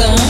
sun.